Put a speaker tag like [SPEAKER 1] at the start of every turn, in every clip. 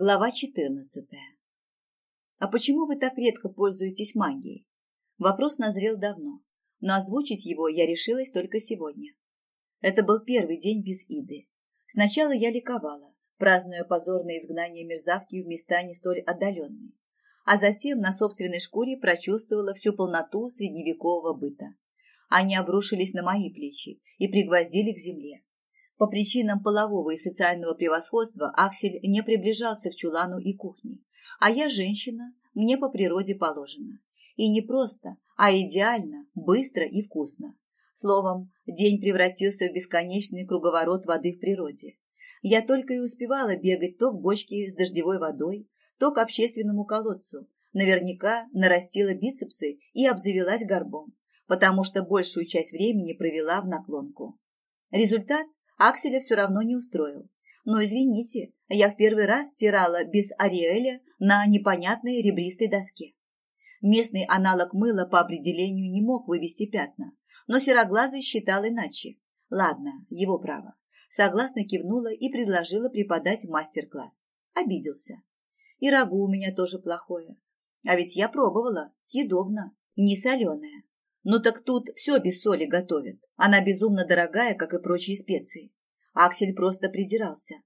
[SPEAKER 1] Глава 14. А почему вы так редко пользуетесь магией? Вопрос назрел давно, но озвучить его я решилась только сегодня. Это был первый день без Иды. Сначала я ликовала, празднуя позорное изгнание мерзавки в места не столь отдаленные, а затем на собственной шкуре прочувствовала всю полноту средневекового быта. Они обрушились на мои плечи и пригвоздили к земле. По причинам полового и социального превосходства Аксель не приближался к чулану и кухне. А я женщина, мне по природе положено. И не просто, а идеально, быстро и вкусно. Словом, день превратился в бесконечный круговорот воды в природе. Я только и успевала бегать то к бочке с дождевой водой, то к общественному колодцу. Наверняка нарастила бицепсы и обзавелась горбом, потому что большую часть времени провела в наклонку. Результат Акселя все равно не устроил. Но извините, я в первый раз стирала без Ариэля на непонятной ребристой доске. Местный аналог мыла по определению не мог вывести пятна, но Сероглазый считал иначе. Ладно, его право. Согласно кивнула и предложила преподать мастер-класс. Обиделся. И рагу у меня тоже плохое. А ведь я пробовала, съедобно, не соленое. Ну так тут все без соли готовят. Она безумно дорогая, как и прочие специи. Аксель просто придирался.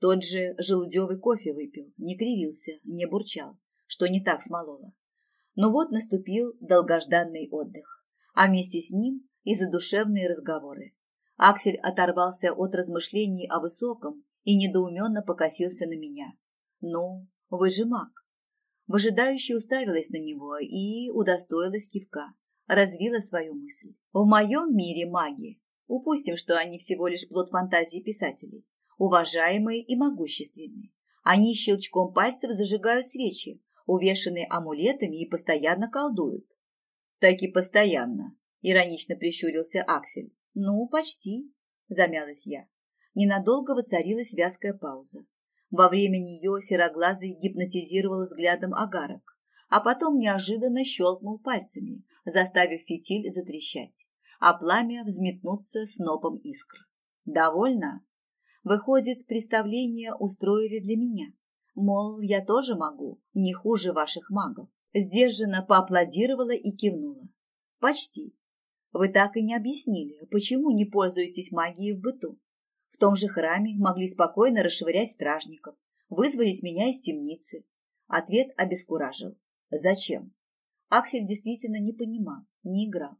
[SPEAKER 1] Тот же желудевый кофе выпил, не кривился, не бурчал, что не так смололо. Но вот наступил долгожданный отдых, а вместе с ним и задушевные разговоры. Аксель оторвался от размышлений о высоком и недоуменно покосился на меня. «Ну, вы же маг». Выжидающе уставилась на него и удостоилась кивка развила свою мысль. В моем мире маги, упустим, что они всего лишь плод фантазии писателей, уважаемые и могущественные. Они щелчком пальцев зажигают свечи, увешанные амулетами и постоянно колдуют. Так и постоянно, иронично прищурился Аксель. Ну, почти, замялась я. Ненадолго воцарилась вязкая пауза. Во время нее сероглазый гипнотизировал взглядом агарок а потом неожиданно щелкнул пальцами, заставив фитиль затрещать, а пламя взметнуться снопом искр. «Довольно?» Выходит, представление устроили для меня. Мол, я тоже могу, не хуже ваших магов. Сдержанно поаплодировала и кивнула. Почти. Вы так и не объяснили, почему не пользуетесь магией в быту. В том же храме могли спокойно расшвырять стражников, вызволить меня из темницы. Ответ обескуражил. Зачем? Аксель действительно не понимал, не играл.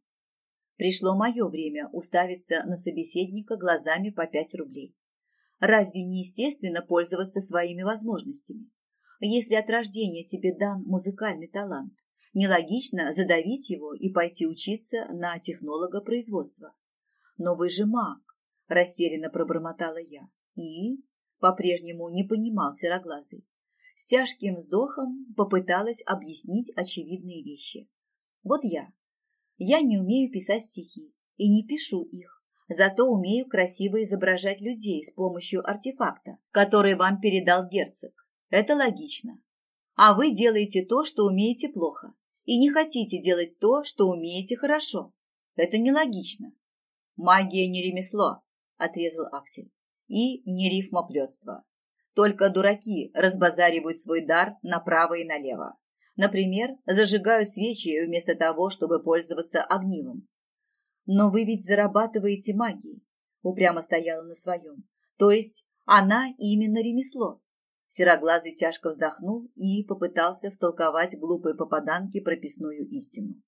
[SPEAKER 1] Пришло мое время уставиться на собеседника глазами по пять рублей. Разве не естественно пользоваться своими возможностями? Если от рождения тебе дан музыкальный талант, нелогично задавить его и пойти учиться на технолога производства. Но вы же маг, растерянно пробормотала я. И по-прежнему не понимал сероглазый с тяжким вздохом попыталась объяснить очевидные вещи. Вот я. Я не умею писать стихи и не пишу их, зато умею красиво изображать людей с помощью артефакта, который вам передал герцог. Это логично. А вы делаете то, что умеете плохо, и не хотите делать то, что умеете хорошо. Это нелогично. Магия не ремесло, отрезал Аксель, и не рифмоплетство. Только дураки разбазаривают свой дар направо и налево. Например, зажигают свечи вместо того, чтобы пользоваться огнивом. Но вы ведь зарабатываете магией, упрямо стояла на своем. То есть она именно ремесло. Сероглазый тяжко вздохнул и попытался втолковать глупой попаданке прописную истину.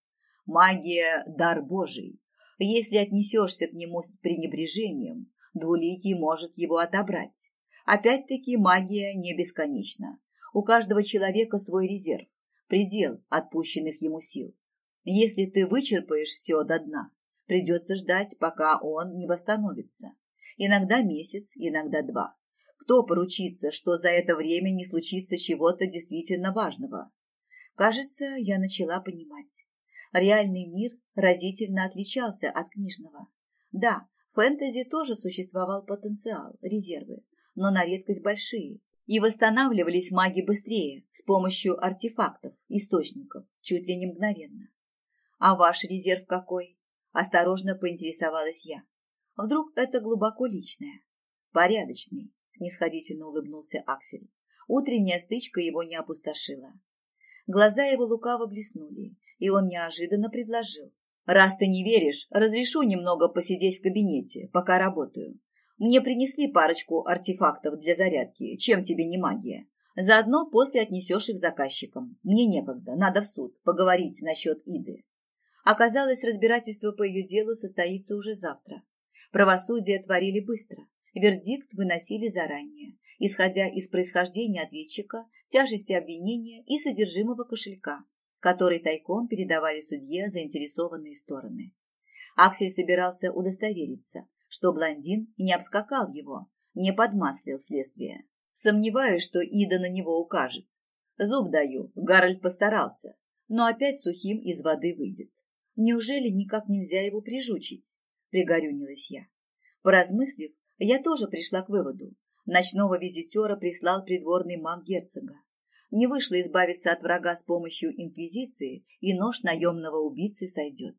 [SPEAKER 1] Магия – дар Божий. Если отнесешься к нему с пренебрежением, двуликий может его отобрать. Опять-таки магия не бесконечна. У каждого человека свой резерв, предел отпущенных ему сил. Если ты вычерпаешь все до дна, придется ждать, пока он не восстановится. Иногда месяц, иногда два. Кто поручится, что за это время не случится чего-то действительно важного? Кажется, я начала понимать. Реальный мир разительно отличался от книжного. Да, в фэнтези тоже существовал потенциал, резервы но на редкость большие. И восстанавливались маги быстрее, с помощью артефактов, источников, чуть ли не мгновенно. «А ваш резерв какой?» – осторожно поинтересовалась я. «Вдруг это глубоко личное?» «Порядочный», – снисходительно улыбнулся Аксель. Утренняя стычка его не опустошила. Глаза его лукаво блеснули, и он неожиданно предложил. «Раз ты не веришь, разрешу немного посидеть в кабинете, пока работаю. Мне принесли парочку артефактов для зарядки, чем тебе не магия. Заодно после отнесешь их заказчикам. Мне некогда, надо в суд, поговорить насчет Иды». Оказалось, разбирательство по ее делу состоится уже завтра. Правосудие творили быстро, вердикт выносили заранее, исходя из происхождения ответчика, тяжести обвинения и содержимого кошелька, который тайком передавали судье заинтересованные стороны. Аксель собирался удостовериться, что блондин не обскакал его, не подмаслил следствие. Сомневаюсь, что Ида на него укажет. Зуб даю, Гарольд постарался, но опять сухим из воды выйдет. Неужели никак нельзя его прижучить? Пригорюнилась я. Поразмыслив, я тоже пришла к выводу. Ночного визитера прислал придворный маг герцога. Не вышло избавиться от врага с помощью инквизиции, и нож наемного убийцы сойдет.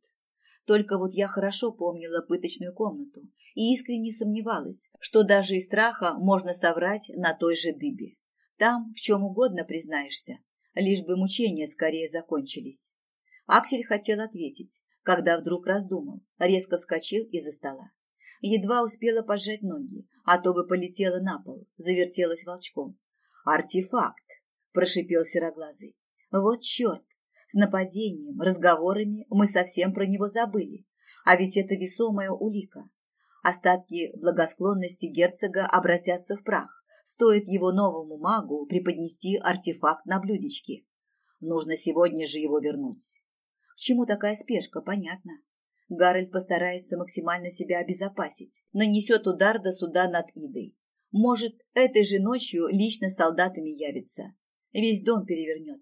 [SPEAKER 1] Только вот я хорошо помнила пыточную комнату и искренне сомневалась, что даже из страха можно соврать на той же дыбе. Там в чем угодно признаешься, лишь бы мучения скорее закончились. Аксель хотел ответить, когда вдруг раздумал, резко вскочил из-за стола. Едва успела поджать ноги, а то бы полетела на пол, завертелась волчком. «Артефакт!» – прошипел сероглазый. «Вот черт! С нападением, разговорами мы совсем про него забыли. А ведь это весомая улика. Остатки благосклонности герцога обратятся в прах. Стоит его новому магу преподнести артефакт на блюдечке. Нужно сегодня же его вернуть. К чему такая спешка, понятно. Гарольд постарается максимально себя обезопасить, нанесет удар до суда над Идой. Может, этой же ночью лично с солдатами явится. Весь дом перевернет.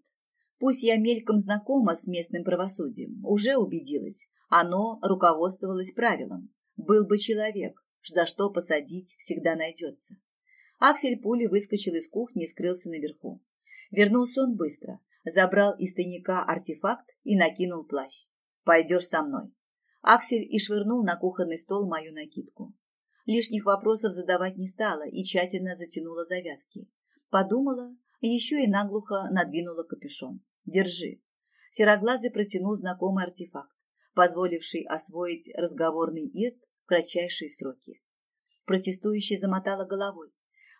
[SPEAKER 1] Пусть я мельком знакома с местным правосудием, уже убедилась. Оно руководствовалось правилом. Был бы человек, за что посадить всегда найдется. Аксель пули выскочил из кухни и скрылся наверху. Вернулся он быстро, забрал из тайника артефакт и накинул плащ. «Пойдешь со мной». Аксель и швырнул на кухонный стол мою накидку. Лишних вопросов задавать не стала и тщательно затянула завязки. Подумала, еще и наглухо надвинула капюшон. «Держи». Сероглазый протянул знакомый артефакт, позволивший освоить разговорный ирт кратчайшие сроки. Протестующий замотала головой.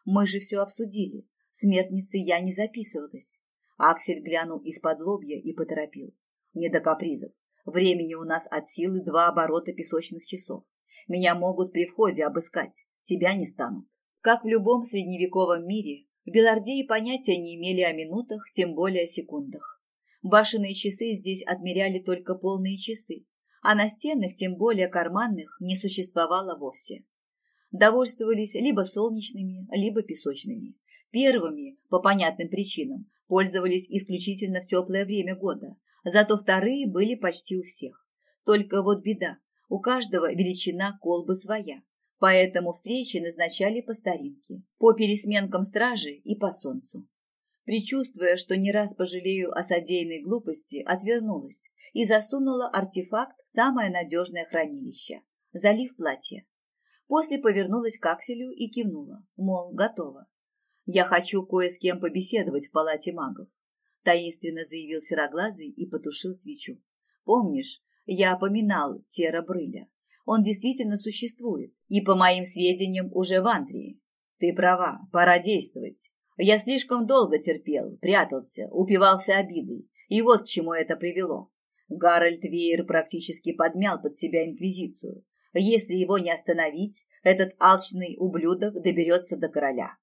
[SPEAKER 1] «Мы же все обсудили. Смертницей я не записывалась». Аксель глянул из-под лобья и поторопил. «Не до капризов. Времени у нас от силы два оборота песочных часов. Меня могут при входе обыскать, тебя не станут. Как в любом средневековом мире, в Белардее понятия не имели о минутах, тем более о секундах. Башенные часы здесь отмеряли только полные часы, а настенных, тем более карманных, не существовало вовсе. Довольствовались либо солнечными, либо песочными. Первыми, по понятным причинам, пользовались исключительно в теплое время года, Зато вторые были почти у всех. Только вот беда, у каждого величина колбы своя, поэтому встречи назначали по старинке, по пересменкам стражи и по солнцу. Причувствуя, что не раз пожалею о содеянной глупости, отвернулась и засунула артефакт в самое надежное хранилище, залив платье. После повернулась к Акселю и кивнула, мол, готово. Я хочу кое с кем побеседовать в палате магов таинственно заявил Сероглазый и потушил свечу. Помнишь, я опоминал Тера Брыля. Он действительно существует, и, по моим сведениям, уже в Антрии. Ты права, пора действовать. Я слишком долго терпел, прятался, упивался обидой, и вот к чему это привело. Гарольд Вейер практически подмял под себя Инквизицию. Если его не остановить, этот алчный ублюдок доберется до короля.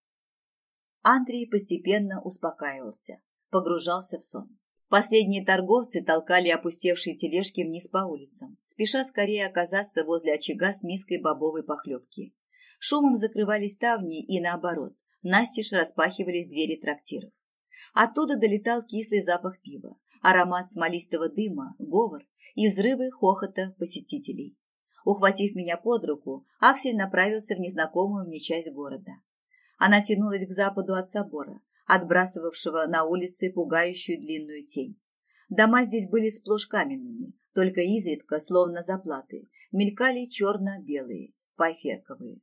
[SPEAKER 1] Андрей постепенно успокаивался погружался в сон. Последние торговцы толкали опустевшие тележки вниз по улицам, спеша скорее оказаться возле очага с миской бобовой похлебки. Шумом закрывались ставни и, наоборот, настежь распахивались двери трактиров. Оттуда долетал кислый запах пива, аромат смолистого дыма, говор и взрывы хохота посетителей. Ухватив меня под руку, Аксель направился в незнакомую мне часть города. Она тянулась к западу от собора, отбрасывавшего на улице пугающую длинную тень. Дома здесь были сплошь каменными, только изредка, словно заплаты, мелькали черно-белые, файферковые.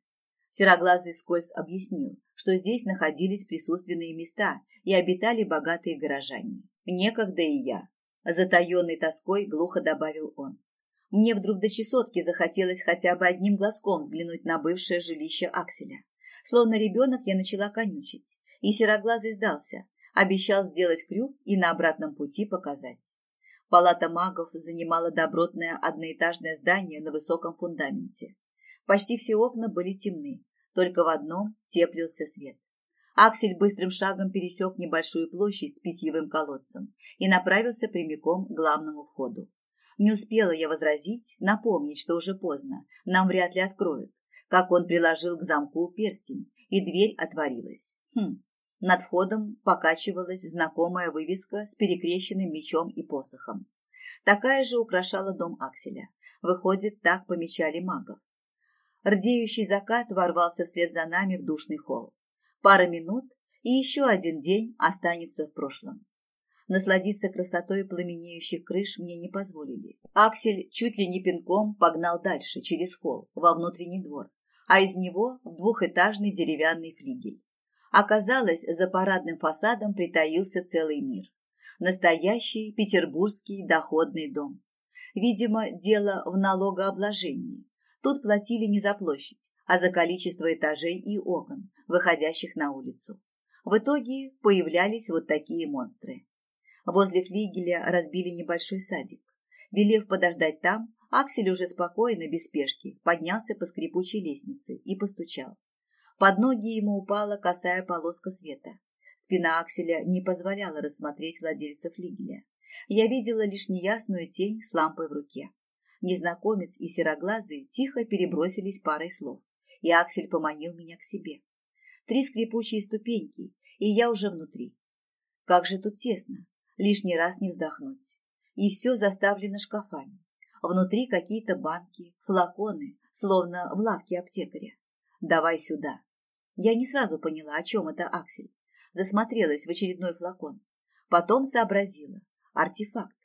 [SPEAKER 1] Сероглазый скользь объяснил, что здесь находились присутственные места и обитали богатые горожане. Некогда и я. Затаенной тоской глухо добавил он. Мне вдруг до чесотки захотелось хотя бы одним глазком взглянуть на бывшее жилище Акселя. Словно ребенок я начала конючить, и сероглазый сдался, обещал сделать крюк и на обратном пути показать. Палата магов занимала добротное одноэтажное здание на высоком фундаменте. Почти все окна были темны, только в одном теплился свет. Аксель быстрым шагом пересек небольшую площадь с питьевым колодцем и направился прямиком к главному входу. Не успела я возразить, напомнить, что уже поздно, нам вряд ли откроют, как он приложил к замку перстень, и дверь отворилась. Хм. Над входом покачивалась знакомая вывеска с перекрещенным мечом и посохом. Такая же украшала дом Акселя. Выходит, так помечали магов. Рдеющий закат ворвался вслед за нами в душный холл. Пара минут, и еще один день останется в прошлом. Насладиться красотой пламенеющих крыш мне не позволили. Аксель чуть ли не пинком погнал дальше, через холл, во внутренний двор, а из него в двухэтажный деревянный флигель. Оказалось, за парадным фасадом притаился целый мир. Настоящий петербургский доходный дом. Видимо, дело в налогообложении. Тут платили не за площадь, а за количество этажей и окон, выходящих на улицу. В итоге появлялись вот такие монстры. Возле флигеля разбили небольшой садик. Велев подождать там, Аксель уже спокойно, без спешки, поднялся по скрипучей лестнице и постучал. Под ноги ему упала косая полоска света. Спина Акселя не позволяла рассмотреть владельца флигеля. Я видела лишь неясную тень с лампой в руке. Незнакомец и сероглазый тихо перебросились парой слов, и Аксель поманил меня к себе. Три скрипучие ступеньки, и я уже внутри. Как же тут тесно, лишний раз не вздохнуть. И все заставлено шкафами. Внутри какие-то банки, флаконы, словно в лавке аптекаря. «Давай сюда». Я не сразу поняла, о чем это Аксель. Засмотрелась в очередной флакон. Потом сообразила. Артефакт.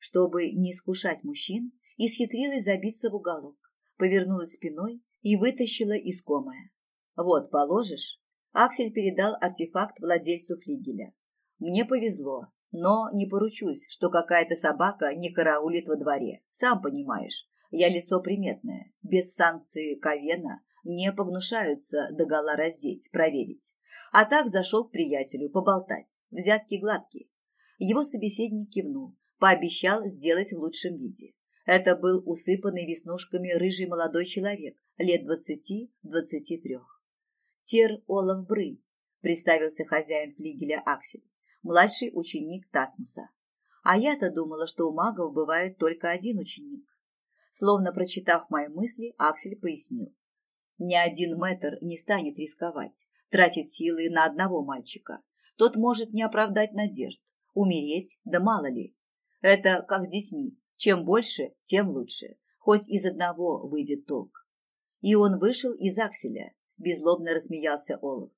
[SPEAKER 1] Чтобы не искушать мужчин, исхитрилась забиться в уголок, повернулась спиной и вытащила искомое. «Вот, положишь?» Аксель передал артефакт владельцу флигеля. «Мне повезло. Но не поручусь, что какая-то собака не караулит во дворе. Сам понимаешь, я лицо приметное. Без санкции Ковена не погнушаются догола раздеть, проверить. А так зашел к приятелю поболтать. Взятки гладкие. Его собеседник кивнул, пообещал сделать в лучшем виде. Это был усыпанный веснушками рыжий молодой человек, лет двадцати-двадцати трех. Тер Олаф Бры, представился хозяин флигеля Аксель младший ученик Тасмуса. А я-то думала, что у магов бывает только один ученик. Словно прочитав мои мысли, Аксель пояснил. Ни один мэтр не станет рисковать, тратить силы на одного мальчика. Тот может не оправдать надежд, умереть, да мало ли. Это как с детьми. Чем больше, тем лучше. Хоть из одного выйдет толк. И он вышел из Акселя. Безлобно рассмеялся Олаф.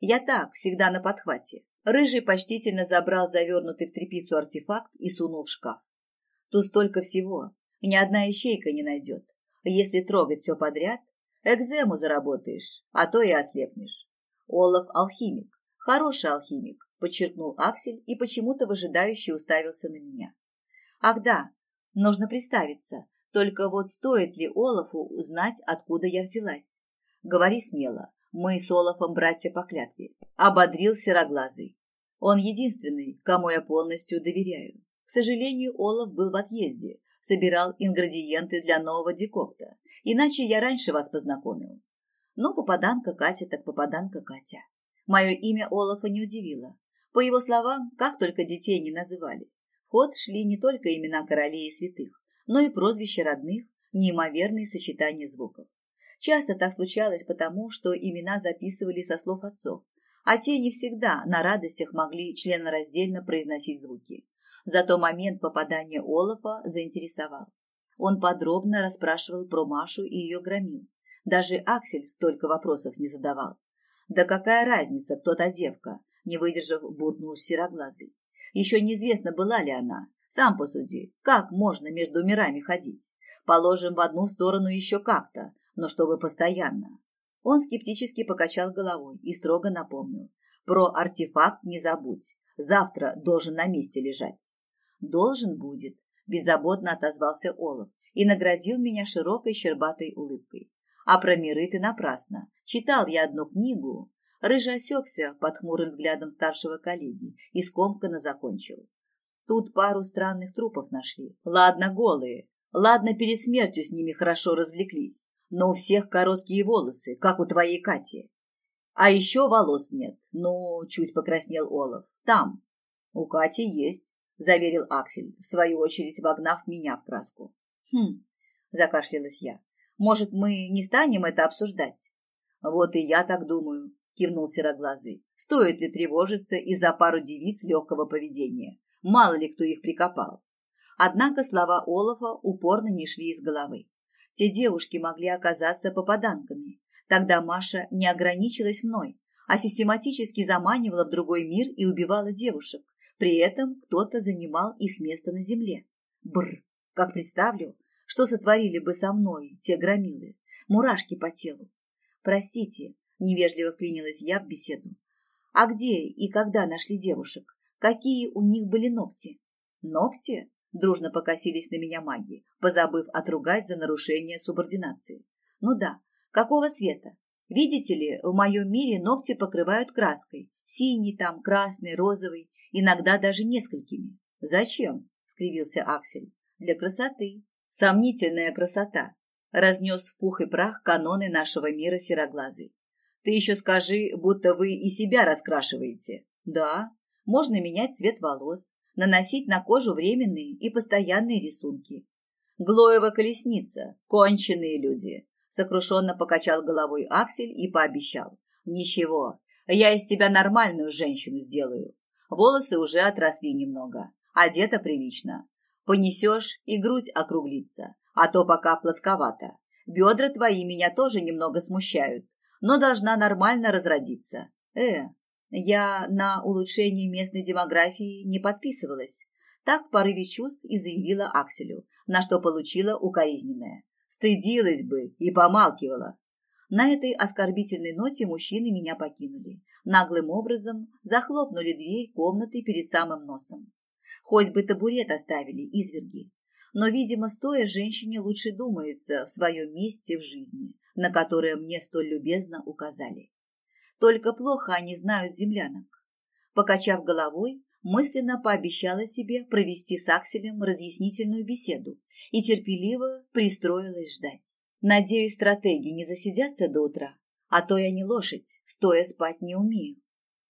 [SPEAKER 1] Я так, всегда на подхвате. Рыжий почтительно забрал завернутый в тряпицу артефакт и сунул в шкаф. Тут столько всего, ни одна ищейка не найдет. Если трогать все подряд, экзему заработаешь, а то и ослепнешь. Олаф алхимик, хороший алхимик, подчеркнул Аксель и почему-то выжидающе уставился на меня. Ах да, нужно представиться, только вот стоит ли Олафу знать, откуда я взялась? Говори смело, мы с Олафом братья по клятве. Ободрил сероглазый. Он единственный, кому я полностью доверяю. К сожалению, Олаф был в отъезде, собирал ингредиенты для нового декокта. Иначе я раньше вас познакомил. Но попаданка Катя так попаданка Катя. Мое имя Олафа не удивило. По его словам, как только детей не называли. Ход шли не только имена королей и святых, но и прозвища родных, неимоверные сочетания звуков. Часто так случалось потому, что имена записывали со слов отцов, а те не всегда на радостях могли членораздельно произносить звуки. Зато момент попадания Олафа заинтересовал. Он подробно расспрашивал про Машу и ее громил. Даже Аксель столько вопросов не задавал. Да какая разница, кто та девка, не выдержав, буркнул сероглазый. Еще неизвестно, была ли она. Сам посуди, как можно между мирами ходить? Положим, в одну сторону еще как-то, но чтобы постоянно. Он скептически покачал головой и строго напомнил. Про артефакт не забудь. Завтра должен на месте лежать. Должен будет, беззаботно отозвался Олаф и наградил меня широкой щербатой улыбкой. А про миры ты напрасно. Читал я одну книгу. Рыжий осекся под хмурым взглядом старшего коллеги и скомканно закончил. Тут пару странных трупов нашли. Ладно, голые. Ладно, перед смертью с ними хорошо развлеклись. Но у всех короткие волосы, как у твоей Кати. А еще волос нет. Ну, чуть покраснел Олаф. Там. У Кати есть, заверил Аксель, в свою очередь вогнав меня в краску. Хм, закашлялась я. Может, мы не станем это обсуждать? Вот и я так думаю, кивнул сероглазый. Стоит ли тревожиться из-за пару девиц легкого поведения? Мало ли кто их прикопал. Однако слова Олафа упорно не шли из головы. Те девушки могли оказаться попаданками. Тогда Маша не ограничилась мной, а систематически заманивала в другой мир и убивала девушек. При этом кто-то занимал их место на земле. Бр, как представлю, что сотворили бы со мной те громилы. Мурашки по телу. Простите, невежливо вклинилась я в беседу. А где и когда нашли девушек? Какие у них были ногти? Ногти? Дружно покосились на меня маги, позабыв отругать за нарушение субординации. Ну да, какого цвета? Видите ли, в моем мире ногти покрывают краской. Синий там, красный, розовый, иногда даже несколькими. Зачем? скривился Аксель. Для красоты. Сомнительная красота. Разнес в пух и прах каноны нашего мира сероглазый. Ты еще скажи, будто вы и себя раскрашиваете. Да, можно менять цвет волос, наносить на кожу временные и постоянные рисунки. Глоева колесница, конченые люди. Сокрушенно покачал головой Аксель и пообещал. Ничего, я из тебя нормальную женщину сделаю. Волосы уже отросли немного, одета прилично. Понесешь, и грудь округлится, а то пока плосковато. Бедра твои меня тоже немного смущают, но должна нормально разродиться. Э, я на улучшение местной демографии не подписывалась. Так в порыве чувств и заявила Акселю, на что получила укоризненное. Стыдилась бы и помалкивала. На этой оскорбительной ноте мужчины меня покинули. Наглым образом захлопнули дверь комнаты перед самым носом. Хоть бы табурет оставили, изверги. Но, видимо, стоя женщине лучше думается в своем месте в жизни, на которое мне столь любезно указали. Только плохо они знают землянок. Покачав головой, мысленно пообещала себе провести с Акселем разъяснительную беседу и терпеливо пристроилась ждать. Надеюсь, стратеги не засидятся до утра, а то я не лошадь, стоя спать не умею.